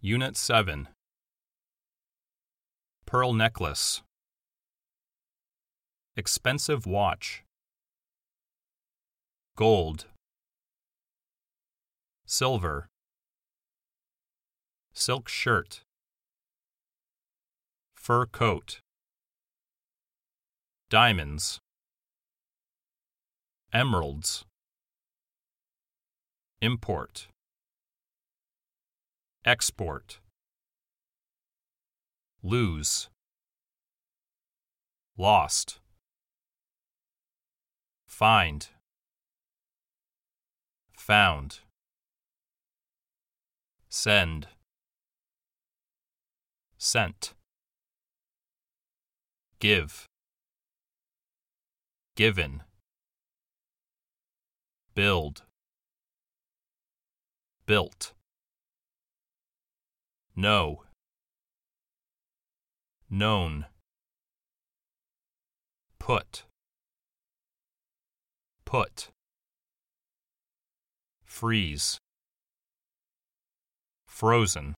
Unit 7 Pearl necklace. Expensive watch. Gold. Silver. Silk shirt. Fur coat. Diamonds. Emeralds. Import. Export. Lose. Lost. Find. Found. Send. Sent. Give. Given. Build. Built. Know. Known. Put. Put. Freeze. Frozen.